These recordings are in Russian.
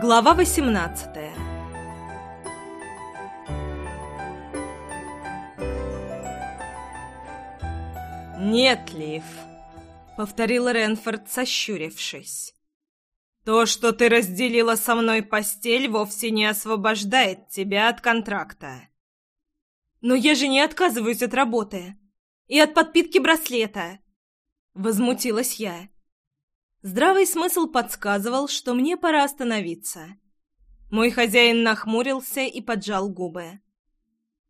Глава 18 «Нет, Лив», — повторил Ренфорд, сощурившись. «То, что ты разделила со мной постель, вовсе не освобождает тебя от контракта». «Но я же не отказываюсь от работы и от подпитки браслета», — возмутилась я. «Я...» Здравый смысл подсказывал, что мне пора остановиться. Мой хозяин нахмурился и поджал губы.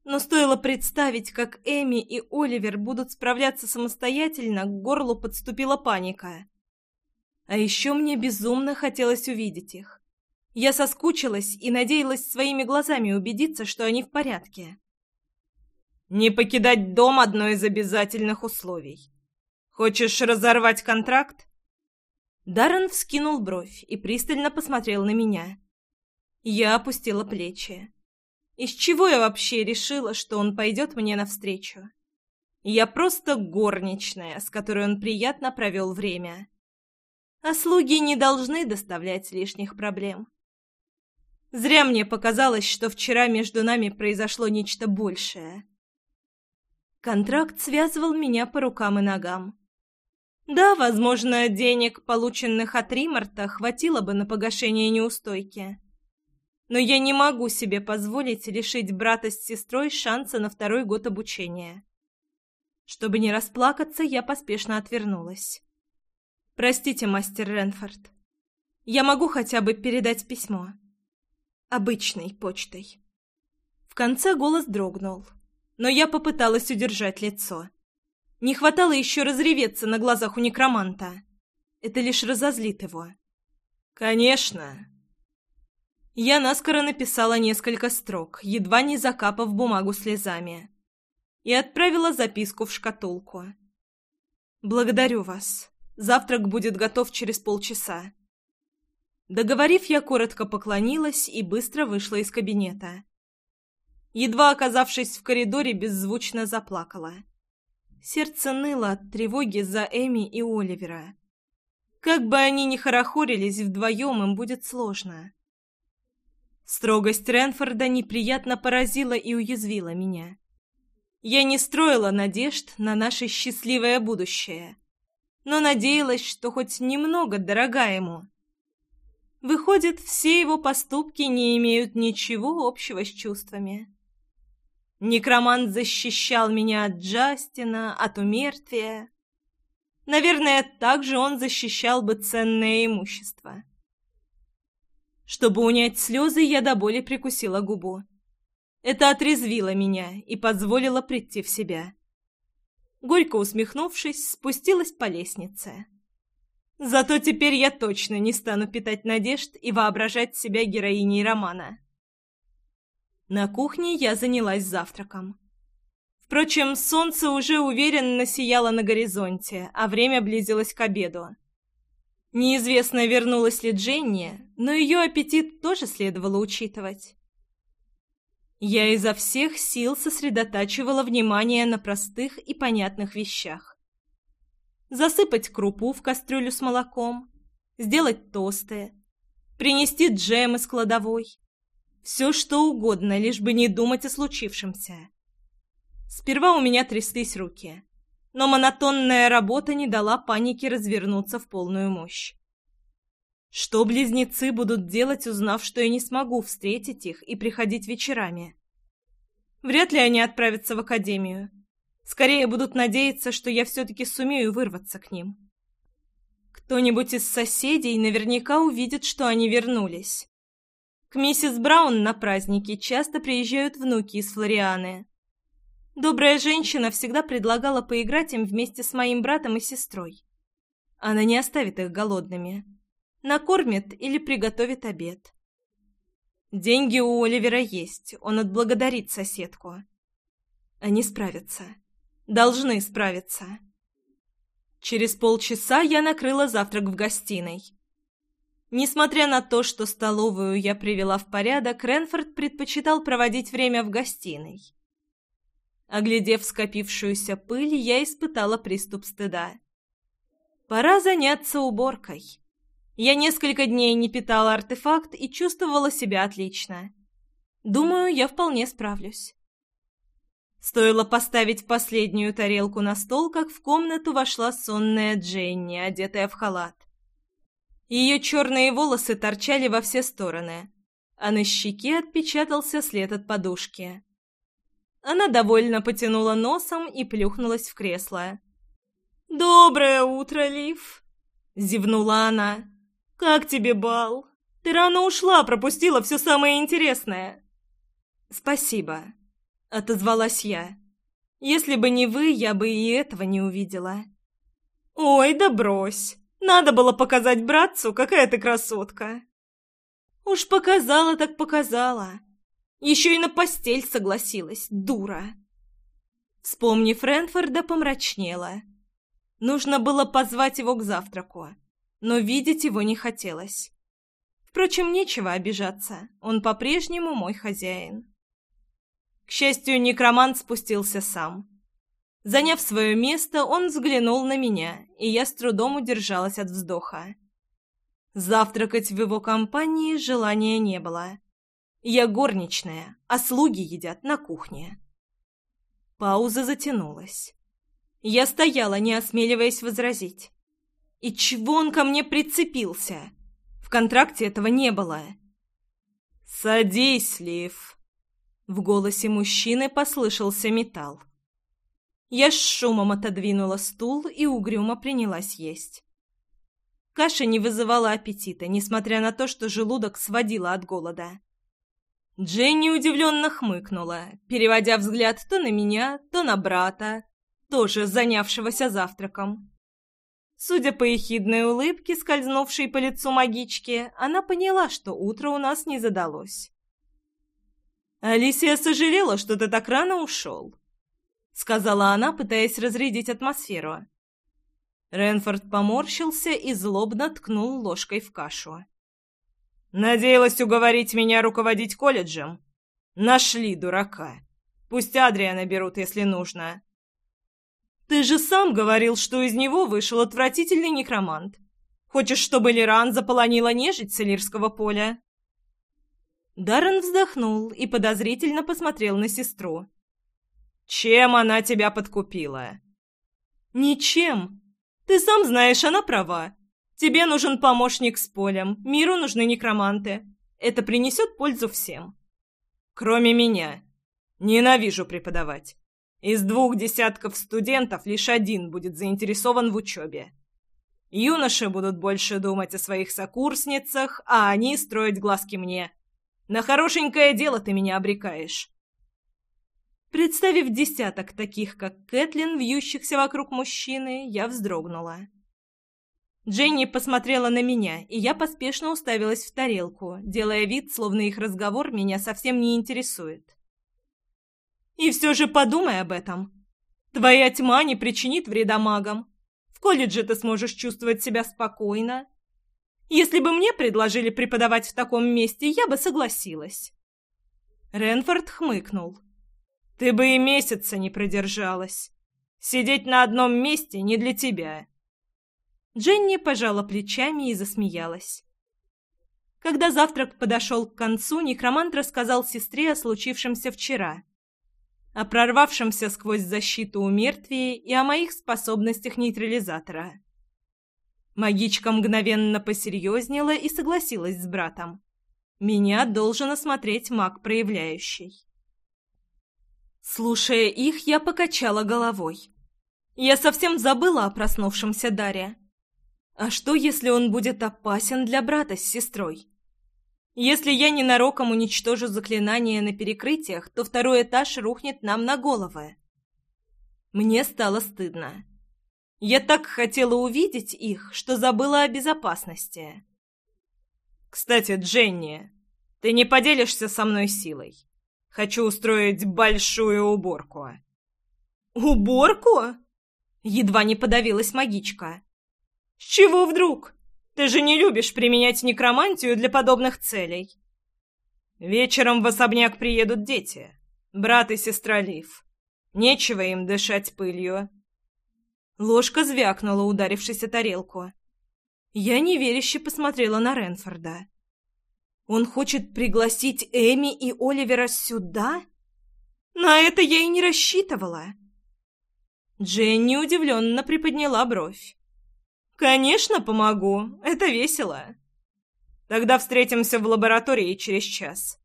Но стоило представить, как Эми и Оливер будут справляться самостоятельно, к горлу подступила паника. А еще мне безумно хотелось увидеть их. Я соскучилась и надеялась своими глазами убедиться, что они в порядке. «Не покидать дом – одно из обязательных условий. Хочешь разорвать контракт? Даррен вскинул бровь и пристально посмотрел на меня. Я опустила плечи. Из чего я вообще решила, что он пойдет мне навстречу? Я просто горничная, с которой он приятно провел время. А слуги не должны доставлять лишних проблем. Зря мне показалось, что вчера между нами произошло нечто большее. Контракт связывал меня по рукам и ногам. Да, возможно, денег, полученных от Римарта, хватило бы на погашение неустойки. Но я не могу себе позволить лишить брата с сестрой шанса на второй год обучения. Чтобы не расплакаться, я поспешно отвернулась. «Простите, мастер Ренфорд. Я могу хотя бы передать письмо. Обычной почтой». В конце голос дрогнул, но я попыталась удержать лицо. Не хватало еще разреветься на глазах у некроманта. Это лишь разозлит его. «Конечно!» Я наскоро написала несколько строк, едва не закапав бумагу слезами, и отправила записку в шкатулку. «Благодарю вас. Завтрак будет готов через полчаса». Договорив, я коротко поклонилась и быстро вышла из кабинета. Едва оказавшись в коридоре, беззвучно заплакала. Сердце ныло от тревоги за Эми и Оливера. Как бы они ни хорохорились вдвоем, им будет сложно. Строгость Ренфорда неприятно поразила и уязвила меня. Я не строила надежд на наше счастливое будущее, но надеялась, что хоть немного дорога ему. Выходит, все его поступки не имеют ничего общего с чувствами. Некромант защищал меня от Джастина, от умертвия. Наверное, также он защищал бы ценное имущество. Чтобы унять слезы, я до боли прикусила губу. Это отрезвило меня и позволило прийти в себя. Горько усмехнувшись, спустилась по лестнице. Зато теперь я точно не стану питать надежд и воображать себя героиней романа. На кухне я занялась завтраком. Впрочем, солнце уже уверенно сияло на горизонте, а время близилось к обеду. Неизвестно, вернулась ли Дженни, но ее аппетит тоже следовало учитывать. Я изо всех сил сосредотачивала внимание на простых и понятных вещах. Засыпать крупу в кастрюлю с молоком, сделать тосты, принести джем из кладовой, все что угодно, лишь бы не думать о случившемся. Сперва у меня тряслись руки, но монотонная работа не дала панике развернуться в полную мощь. Что близнецы будут делать, узнав, что я не смогу встретить их и приходить вечерами? Вряд ли они отправятся в академию. Скорее будут надеяться, что я все-таки сумею вырваться к ним. Кто-нибудь из соседей наверняка увидит, что они вернулись. К миссис Браун на праздники часто приезжают внуки из Флорианы. Добрая женщина всегда предлагала поиграть им вместе с моим братом и сестрой. Она не оставит их голодными. Накормит или приготовит обед. Деньги у Оливера есть, он отблагодарит соседку. Они справятся. Должны справиться. Через полчаса я накрыла завтрак в гостиной. Несмотря на то, что столовую я привела в порядок, Ренфорд предпочитал проводить время в гостиной. Оглядев скопившуюся пыль, я испытала приступ стыда. Пора заняться уборкой. Я несколько дней не питала артефакт и чувствовала себя отлично. Думаю, я вполне справлюсь. Стоило поставить последнюю тарелку на стол, как в комнату вошла сонная Дженни, одетая в халат. Ее черные волосы торчали во все стороны, а на щеке отпечатался след от подушки. Она довольно потянула носом и плюхнулась в кресло. «Доброе утро, Лив!» — зевнула она. «Как тебе бал? Ты рано ушла, пропустила все самое интересное!» «Спасибо», — отозвалась я. «Если бы не вы, я бы и этого не увидела». «Ой, да брось! Надо было показать братцу, какая ты красотка. Уж показала так показала. Еще и на постель согласилась, дура. Вспомни Ренфорда, помрачнела. Нужно было позвать его к завтраку, но видеть его не хотелось. Впрочем, нечего обижаться, он по-прежнему мой хозяин. К счастью, некромант спустился сам. Заняв свое место, он взглянул на меня и я с трудом удержалась от вздоха. Завтракать в его компании желания не было. Я горничная, а слуги едят на кухне. Пауза затянулась. Я стояла, не осмеливаясь возразить. И чего он ко мне прицепился? В контракте этого не было. «Садись, Лив!» В голосе мужчины послышался металл. Я с шумом отодвинула стул и угрюмо принялась есть. Каша не вызывала аппетита, несмотря на то, что желудок сводила от голода. Дженни удивленно хмыкнула, переводя взгляд то на меня, то на брата, тоже занявшегося завтраком. Судя по ехидной улыбке, скользнувшей по лицу магички, она поняла, что утро у нас не задалось. Алисия сожалела, что ты так рано ушел сказала она, пытаясь разрядить атмосферу. Ренфорд поморщился и злобно ткнул ложкой в кашу. «Надеялась уговорить меня руководить колледжем? Нашли дурака. Пусть Адриана берут, если нужно». «Ты же сам говорил, что из него вышел отвратительный некромант. Хочешь, чтобы Лиран заполонила нежить Селирского поля?» Даррен вздохнул и подозрительно посмотрел на сестру. Чем она тебя подкупила?» «Ничем. Ты сам знаешь, она права. Тебе нужен помощник с полем, миру нужны некроманты. Это принесет пользу всем». «Кроме меня. Ненавижу преподавать. Из двух десятков студентов лишь один будет заинтересован в учебе. Юноши будут больше думать о своих сокурсницах, а они строить глазки мне. На хорошенькое дело ты меня обрекаешь». Представив десяток таких, как Кэтлин, вьющихся вокруг мужчины, я вздрогнула. Дженни посмотрела на меня, и я поспешно уставилась в тарелку, делая вид, словно их разговор меня совсем не интересует. «И все же подумай об этом. Твоя тьма не причинит вреда магам. В колледже ты сможешь чувствовать себя спокойно. Если бы мне предложили преподавать в таком месте, я бы согласилась». Ренфорд хмыкнул. Ты бы и месяца не продержалась. Сидеть на одном месте не для тебя. Дженни пожала плечами и засмеялась. Когда завтрак подошел к концу, некромант рассказал сестре о случившемся вчера, о прорвавшемся сквозь защиту у мертвия и о моих способностях нейтрализатора. Магичка мгновенно посерьезнела и согласилась с братом. Меня должен осмотреть маг проявляющий. Слушая их, я покачала головой. Я совсем забыла о проснувшемся Даре. А что, если он будет опасен для брата с сестрой? Если я ненароком уничтожу заклинание на перекрытиях, то второй этаж рухнет нам на головы. Мне стало стыдно. Я так хотела увидеть их, что забыла о безопасности. «Кстати, Дженни, ты не поделишься со мной силой. Хочу устроить большую уборку». «Уборку?» — едва не подавилась магичка. «С чего вдруг? Ты же не любишь применять некромантию для подобных целей». «Вечером в особняк приедут дети, брат и сестра Лив. Нечего им дышать пылью». Ложка звякнула, ударившись о тарелку. Я неверяще посмотрела на Ренфорда. Он хочет пригласить Эми и Оливера сюда? На это я и не рассчитывала. Дженни удивленно приподняла бровь. «Конечно, помогу. Это весело. Тогда встретимся в лаборатории через час».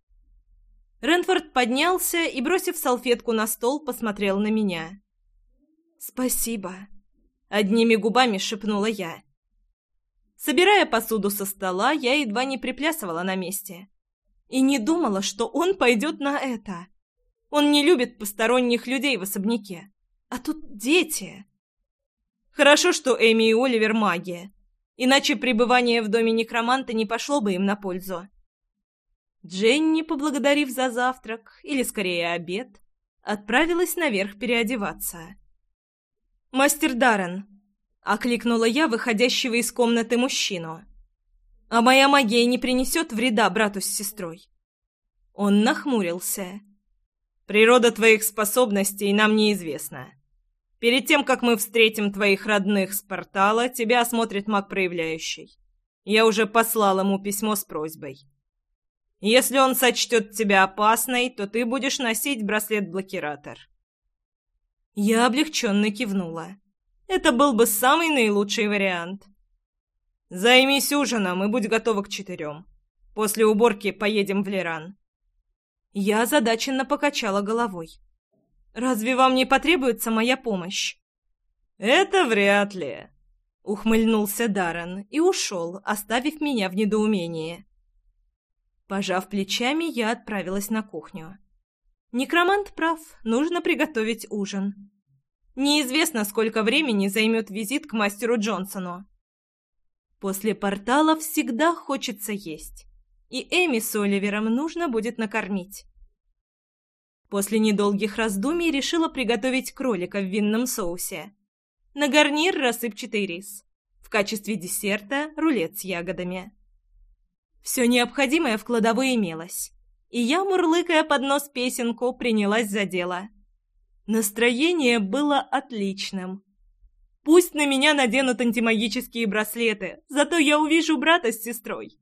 Ренфорд поднялся и, бросив салфетку на стол, посмотрел на меня. «Спасибо», — одними губами шепнула я. Собирая посуду со стола, я едва не приплясывала на месте. И не думала, что он пойдет на это. Он не любит посторонних людей в особняке. А тут дети. Хорошо, что Эми и Оливер маги, Иначе пребывание в доме некроманта не пошло бы им на пользу. Дженни, поблагодарив за завтрак, или скорее обед, отправилась наверх переодеваться. «Мастер Даррен, — окликнула я выходящего из комнаты мужчину. «А моя магия не принесет вреда брату с сестрой?» Он нахмурился. «Природа твоих способностей нам неизвестна. Перед тем, как мы встретим твоих родных с портала, тебя осмотрит маг проявляющий. Я уже послал ему письмо с просьбой. Если он сочтет тебя опасной, то ты будешь носить браслет-блокиратор». Я облегченно кивнула. Это был бы самый наилучший вариант. Займись ужином и будь готова к четырем. После уборки поедем в Леран. Я задаченно покачала головой. «Разве вам не потребуется моя помощь?» «Это вряд ли», — ухмыльнулся Даррен и ушел, оставив меня в недоумении. Пожав плечами, я отправилась на кухню. Некромант прав, нужно приготовить ужин. Неизвестно, сколько времени займет визит к мастеру Джонсону. После портала всегда хочется есть, и Эми с Оливером нужно будет накормить. После недолгих раздумий решила приготовить кролика в винном соусе. На гарнир рассыпчатый рис. В качестве десерта рулет с ягодами. Все необходимое в кладовой имелось, и я, мурлыкая под нос песенку, принялась за дело – Настроение было отличным. Пусть на меня наденут антимагические браслеты, зато я увижу брата с сестрой.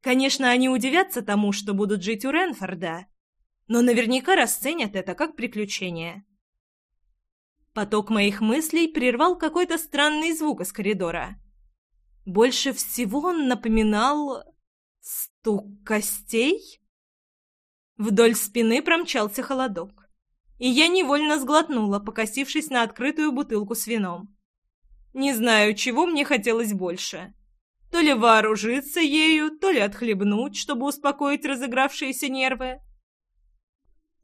Конечно, они удивятся тому, что будут жить у Ренфорда, но наверняка расценят это как приключение. Поток моих мыслей прервал какой-то странный звук из коридора. Больше всего он напоминал... стук костей? Вдоль спины промчался холодок и я невольно сглотнула, покосившись на открытую бутылку с вином. Не знаю, чего мне хотелось больше. То ли вооружиться ею, то ли отхлебнуть, чтобы успокоить разыгравшиеся нервы.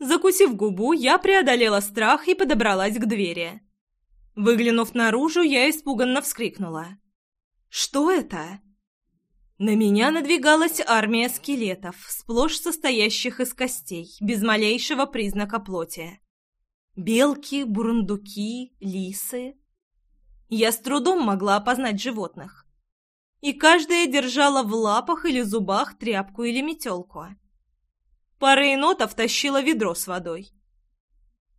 Закусив губу, я преодолела страх и подобралась к двери. Выглянув наружу, я испуганно вскрикнула. «Что это?» На меня надвигалась армия скелетов, сплошь состоящих из костей, без малейшего признака плоти. Белки, бурундуки, лисы. Я с трудом могла опознать животных. И каждая держала в лапах или зубах тряпку или метелку. Пара енотов тащила ведро с водой.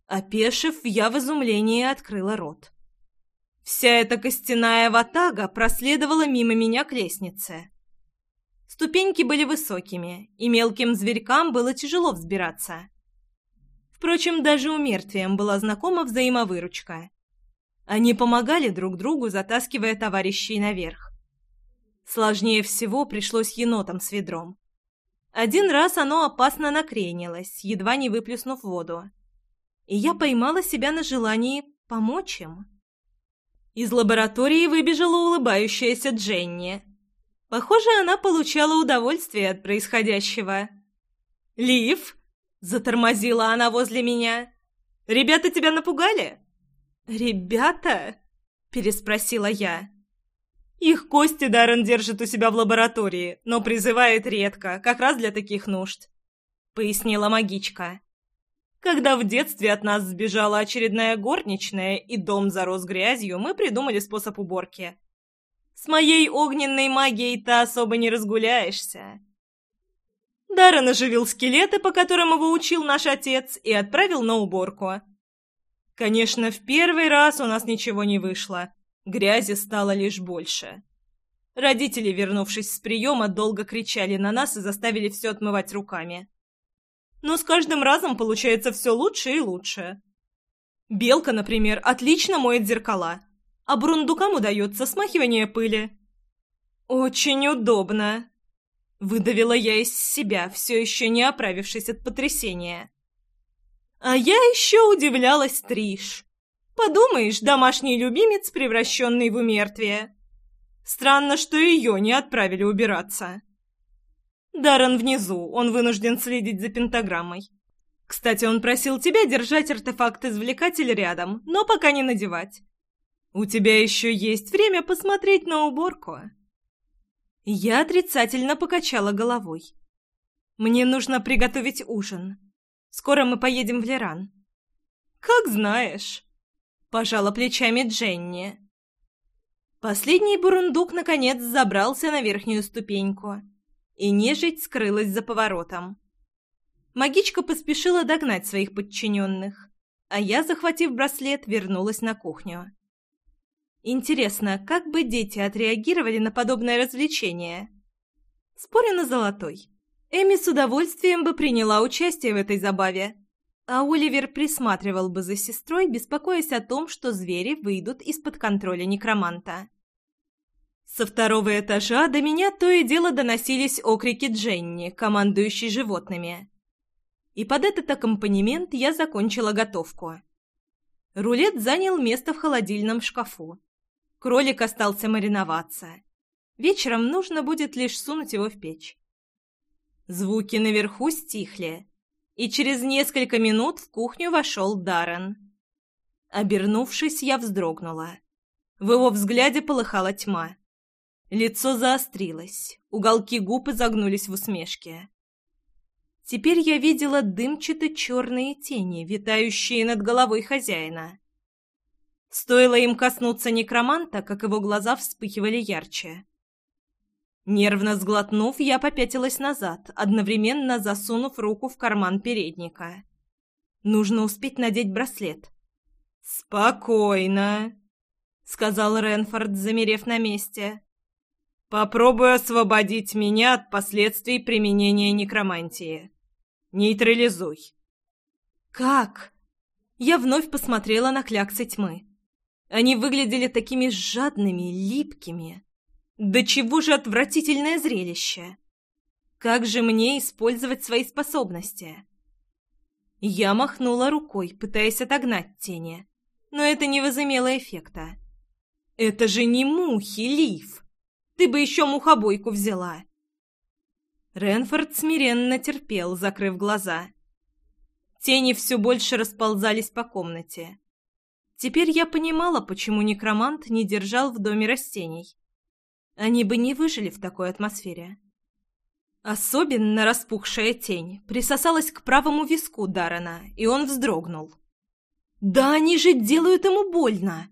Опешив, я в изумлении открыла рот. Вся эта костяная ватага проследовала мимо меня к лестнице. Ступеньки были высокими, и мелким зверькам было тяжело взбираться. Впрочем, даже у мертвием была знакома взаимовыручка. Они помогали друг другу, затаскивая товарищей наверх. Сложнее всего пришлось енотам с ведром. Один раз оно опасно накренилось, едва не выплеснув воду. И я поймала себя на желании помочь им. Из лаборатории выбежала улыбающаяся Дженни, Похоже, она получала удовольствие от происходящего. «Лив!» — затормозила она возле меня. «Ребята тебя напугали?» «Ребята?» — переспросила я. «Их кости Даррен держит у себя в лаборатории, но призывает редко, как раз для таких нужд», — пояснила магичка. «Когда в детстве от нас сбежала очередная горничная и дом зарос грязью, мы придумали способ уборки». С моей огненной магией ты особо не разгуляешься. Даррен оживил скелеты, по которым его учил наш отец, и отправил на уборку. Конечно, в первый раз у нас ничего не вышло. Грязи стало лишь больше. Родители, вернувшись с приема, долго кричали на нас и заставили все отмывать руками. Но с каждым разом получается все лучше и лучше. Белка, например, отлично моет зеркала а бурундукам удается смахивание пыли. «Очень удобно», — выдавила я из себя, все еще не оправившись от потрясения. А я еще удивлялась Триш. Подумаешь, домашний любимец, превращенный в умертвие. Странно, что ее не отправили убираться. Даррен внизу, он вынужден следить за пентаграммой. Кстати, он просил тебя держать артефакт-извлекатель рядом, но пока не надевать. У тебя еще есть время посмотреть на уборку. Я отрицательно покачала головой. Мне нужно приготовить ужин. Скоро мы поедем в Леран. Как знаешь. Пожала плечами Дженни. Последний бурундук, наконец, забрался на верхнюю ступеньку. И нежить скрылась за поворотом. Магичка поспешила догнать своих подчиненных, а я, захватив браслет, вернулась на кухню. Интересно, как бы дети отреагировали на подобное развлечение? Спорю на золотой. Эми с удовольствием бы приняла участие в этой забаве. А Оливер присматривал бы за сестрой, беспокоясь о том, что звери выйдут из-под контроля некроманта. Со второго этажа до меня то и дело доносились окрики Дженни, командующей животными. И под этот аккомпанемент я закончила готовку. Рулет занял место в холодильном шкафу. Кролик остался мариноваться. Вечером нужно будет лишь сунуть его в печь. Звуки наверху стихли, и через несколько минут в кухню вошел Даррен. Обернувшись, я вздрогнула. В его взгляде полыхала тьма. Лицо заострилось, уголки губ изогнулись в усмешке. Теперь я видела дымчато-черные тени, витающие над головой хозяина. Стоило им коснуться некроманта, как его глаза вспыхивали ярче. Нервно сглотнув, я попятилась назад, одновременно засунув руку в карман передника. Нужно успеть надеть браслет. «Спокойно», — сказал Ренфорд, замерев на месте. «Попробуй освободить меня от последствий применения некромантии. Нейтрализуй». «Как?» Я вновь посмотрела на кляксы тьмы. Они выглядели такими жадными, липкими. Да чего же отвратительное зрелище! Как же мне использовать свои способности? Я махнула рукой, пытаясь отогнать тени, но это не возымело эффекта. «Это же не мухи, Лив! Ты бы еще мухобойку взяла!» Ренфорд смиренно терпел, закрыв глаза. Тени все больше расползались по комнате. Теперь я понимала, почему некромант не держал в доме растений. Они бы не выжили в такой атмосфере. Особенно распухшая тень присосалась к правому виску Дарана, и он вздрогнул. «Да они же делают ему больно!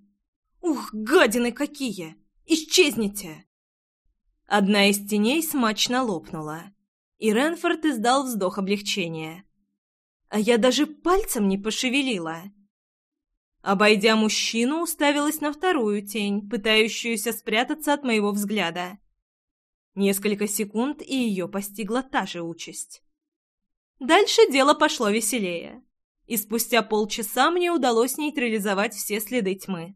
Ух, гадины какие! Исчезните!» Одна из теней смачно лопнула, и Ренфорд издал вздох облегчения. «А я даже пальцем не пошевелила!» Обойдя мужчину, уставилась на вторую тень, пытающуюся спрятаться от моего взгляда. Несколько секунд, и ее постигла та же участь. Дальше дело пошло веселее, и спустя полчаса мне удалось нейтрализовать все следы тьмы.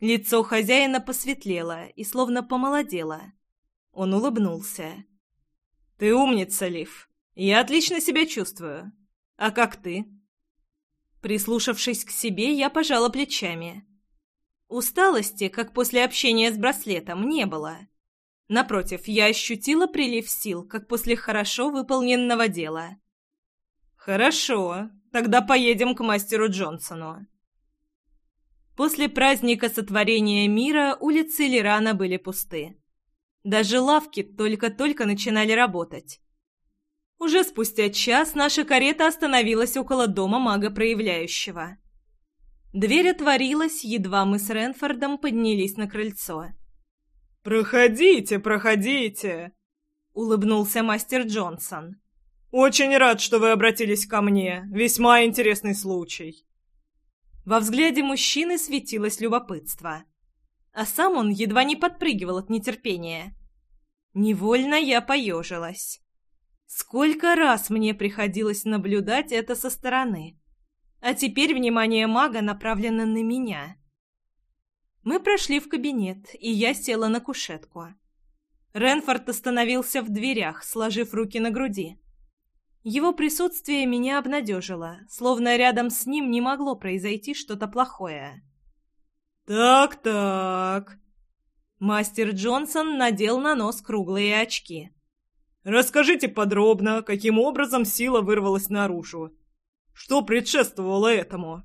Лицо хозяина посветлело и словно помолодело. Он улыбнулся. «Ты умница, Лив. Я отлично себя чувствую. А как ты?» Прислушавшись к себе, я пожала плечами. Усталости, как после общения с браслетом, не было. Напротив, я ощутила прилив сил, как после хорошо выполненного дела. «Хорошо, тогда поедем к мастеру Джонсону». После праздника сотворения мира улицы Лирана были пусты. Даже лавки только-только начинали работать. Уже спустя час наша карета остановилась около дома мага проявляющего. Дверь отворилась, едва мы с Ренфордом поднялись на крыльцо. «Проходите, проходите!» — улыбнулся мастер Джонсон. «Очень рад, что вы обратились ко мне. Весьма интересный случай». Во взгляде мужчины светилось любопытство. А сам он едва не подпрыгивал от нетерпения. Невольно я поежилась. Сколько раз мне приходилось наблюдать это со стороны. А теперь внимание мага направлено на меня. Мы прошли в кабинет, и я села на кушетку. Ренфорд остановился в дверях, сложив руки на груди. Его присутствие меня обнадежило, словно рядом с ним не могло произойти что-то плохое. «Так-так...» Мастер Джонсон надел на нос круглые очки. Расскажите подробно, каким образом сила вырвалась наружу. Что предшествовало этому?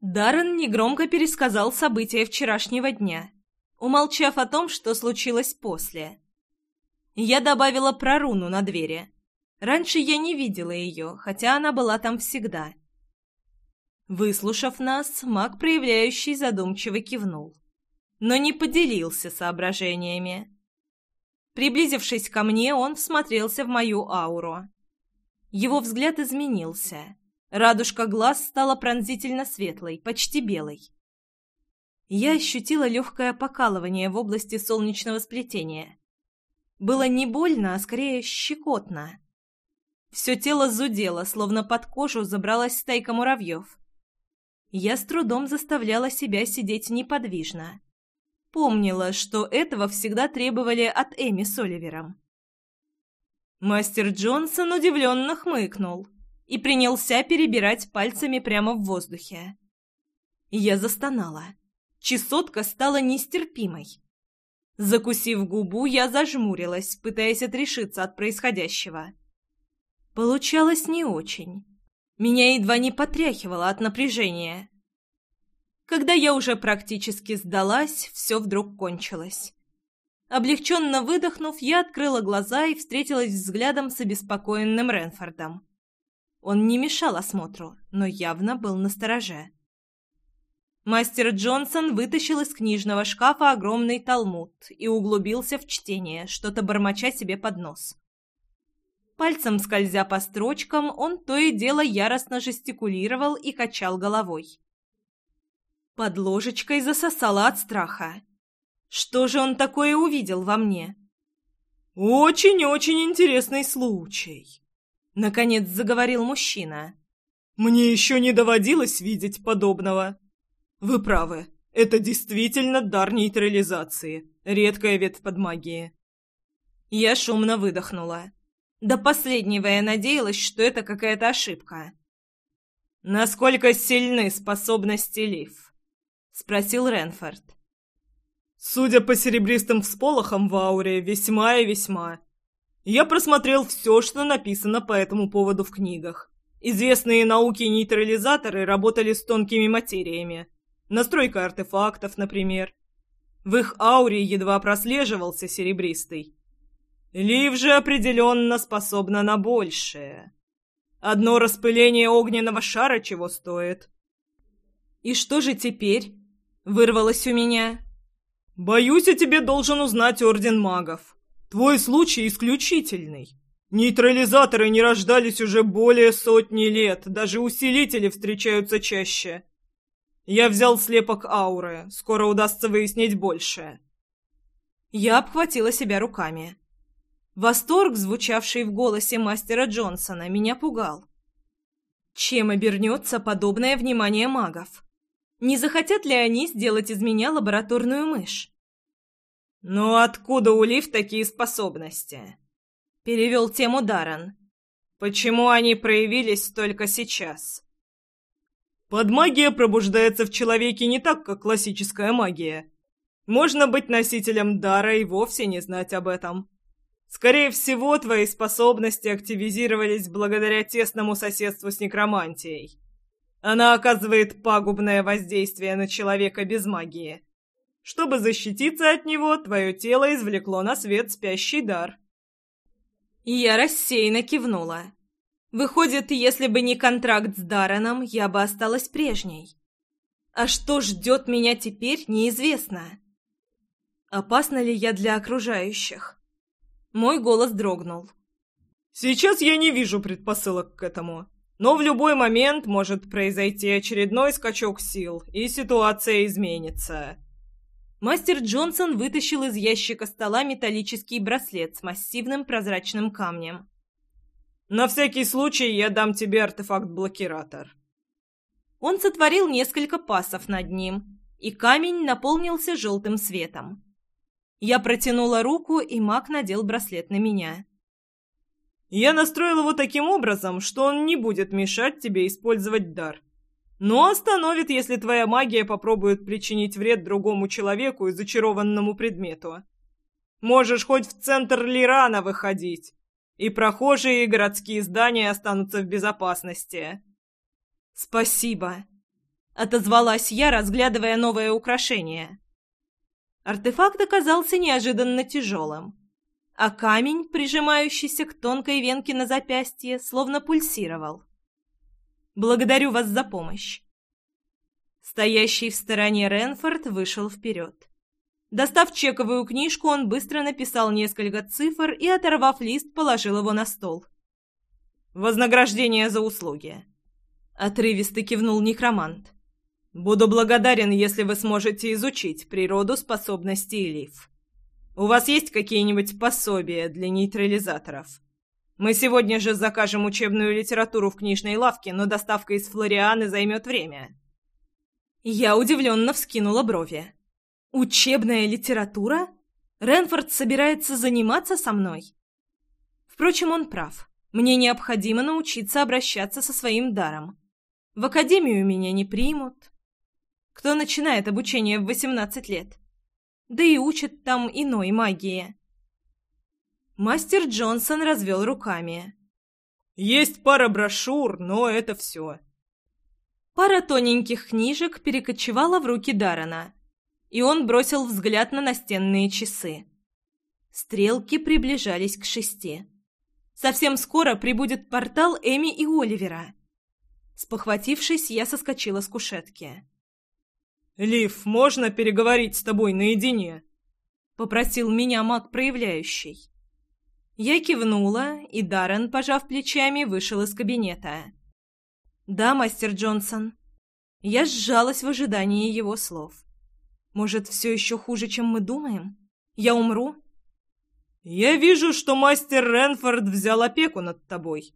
Даррен негромко пересказал события вчерашнего дня, умолчав о том, что случилось после. Я добавила проруну на двери. Раньше я не видела ее, хотя она была там всегда. Выслушав нас, маг, проявляющий, задумчиво кивнул. Но не поделился соображениями. Приблизившись ко мне, он всмотрелся в мою ауру. Его взгляд изменился. Радужка глаз стала пронзительно светлой, почти белой. Я ощутила легкое покалывание в области солнечного сплетения. Было не больно, а скорее щекотно. Все тело зудело, словно под кожу забралась стайка муравьев. Я с трудом заставляла себя сидеть неподвижно помнила, что этого всегда требовали от Эми Соливера. Мастер Джонсон удивленно хмыкнул и принялся перебирать пальцами прямо в воздухе. Я застонала. Чесотка стала нестерпимой. Закусив губу, я зажмурилась, пытаясь отрешиться от происходящего. Получалось не очень. Меня едва не потряхивало от напряжения. Когда я уже практически сдалась, все вдруг кончилось. Облегченно выдохнув, я открыла глаза и встретилась взглядом с обеспокоенным Ренфордом. Он не мешал осмотру, но явно был настороже. Мастер Джонсон вытащил из книжного шкафа огромный талмуд и углубился в чтение, что-то бормоча себе под нос. Пальцем скользя по строчкам, он то и дело яростно жестикулировал и качал головой. Под ложечкой засосала от страха. Что же он такое увидел во мне? «Очень-очень интересный случай», — наконец заговорил мужчина. «Мне еще не доводилось видеть подобного. Вы правы, это действительно дар нейтрализации, редкая ветвь под магии». Я шумно выдохнула. До последнего я надеялась, что это какая-то ошибка. «Насколько сильны способности Лив?» спросил Ренфорд. Судя по серебристым всполохам в ауре, весьма и весьма. Я просмотрел все, что написано по этому поводу в книгах. Известные науки нейтрализаторы работали с тонкими материями. Настройка артефактов, например. В их ауре едва прослеживался серебристый. Лив же определенно способна на большее. Одно распыление огненного шара чего стоит. «И что же теперь?» Вырвалось у меня. «Боюсь, я тебе должен узнать Орден Магов. Твой случай исключительный. Нейтрализаторы не рождались уже более сотни лет, даже усилители встречаются чаще. Я взял слепок ауры, скоро удастся выяснить больше. Я обхватила себя руками. Восторг, звучавший в голосе мастера Джонсона, меня пугал. Чем обернется подобное внимание магов? Не захотят ли они сделать из меня лабораторную мышь? Но откуда у Лив такие способности?» — перевел тему Даррен. «Почему они проявились только сейчас?» «Подмагия пробуждается в человеке не так, как классическая магия. Можно быть носителем дара и вовсе не знать об этом. Скорее всего, твои способности активизировались благодаря тесному соседству с некромантией». Она оказывает пагубное воздействие на человека без магии. Чтобы защититься от него, твое тело извлекло на свет спящий дар. И я рассеянно кивнула. Выходит, если бы не контракт с Дараном, я бы осталась прежней. А что ждет меня теперь, неизвестно. Опасна ли я для окружающих? Мой голос дрогнул. Сейчас я не вижу предпосылок к этому. Но в любой момент может произойти очередной скачок сил, и ситуация изменится. Мастер Джонсон вытащил из ящика стола металлический браслет с массивным прозрачным камнем. «На всякий случай я дам тебе артефакт-блокиратор». Он сотворил несколько пасов над ним, и камень наполнился желтым светом. Я протянула руку, и маг надел браслет на меня. Я настроил его таким образом, что он не будет мешать тебе использовать дар. Но остановит, если твоя магия попробует причинить вред другому человеку и зачарованному предмету. Можешь хоть в центр Лирана выходить, и прохожие и городские здания останутся в безопасности. «Спасибо», — отозвалась я, разглядывая новое украшение. Артефакт оказался неожиданно тяжелым а камень, прижимающийся к тонкой венке на запястье, словно пульсировал. «Благодарю вас за помощь!» Стоящий в стороне Ренфорд вышел вперед. Достав чековую книжку, он быстро написал несколько цифр и, оторвав лист, положил его на стол. «Вознаграждение за услуги!» Отрывисто кивнул некромант. «Буду благодарен, если вы сможете изучить природу способностей Лив». У вас есть какие-нибудь пособия для нейтрализаторов? Мы сегодня же закажем учебную литературу в книжной лавке, но доставка из Флорианы займет время». Я удивленно вскинула брови. «Учебная литература? Ренфорд собирается заниматься со мной?» Впрочем, он прав. Мне необходимо научиться обращаться со своим даром. В академию меня не примут. Кто начинает обучение в 18 лет? да и учат там иной магии. Мастер Джонсон развел руками. «Есть пара брошюр, но это все». Пара тоненьких книжек перекочевала в руки Дарана, и он бросил взгляд на настенные часы. Стрелки приближались к шести. Совсем скоро прибудет портал Эми и Оливера. Спохватившись, я соскочила с кушетки. «Лив, можно переговорить с тобой наедине?» — попросил меня маг проявляющий. Я кивнула, и Даррен, пожав плечами, вышел из кабинета. «Да, мастер Джонсон». Я сжалась в ожидании его слов. «Может, все еще хуже, чем мы думаем? Я умру?» «Я вижу, что мастер Ренфорд взял опеку над тобой.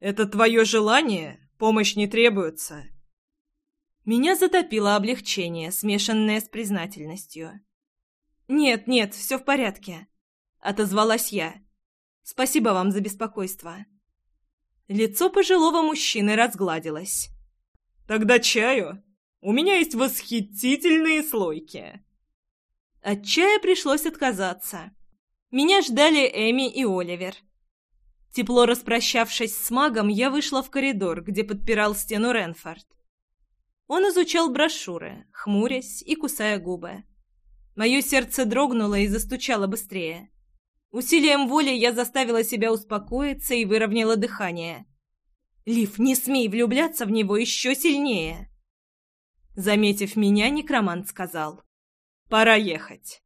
Это твое желание, помощь не требуется. Меня затопило облегчение, смешанное с признательностью. «Нет, нет, все в порядке», — отозвалась я. «Спасибо вам за беспокойство». Лицо пожилого мужчины разгладилось. «Тогда чаю. У меня есть восхитительные слойки». От чая пришлось отказаться. Меня ждали Эми и Оливер. Тепло распрощавшись с магом, я вышла в коридор, где подпирал стену Ренфорд. Он изучал брошюры, хмурясь и кусая губы. Мое сердце дрогнуло и застучало быстрее. Усилием воли я заставила себя успокоиться и выровняла дыхание. «Лив, не смей влюбляться в него еще сильнее!» Заметив меня, некромант сказал. «Пора ехать».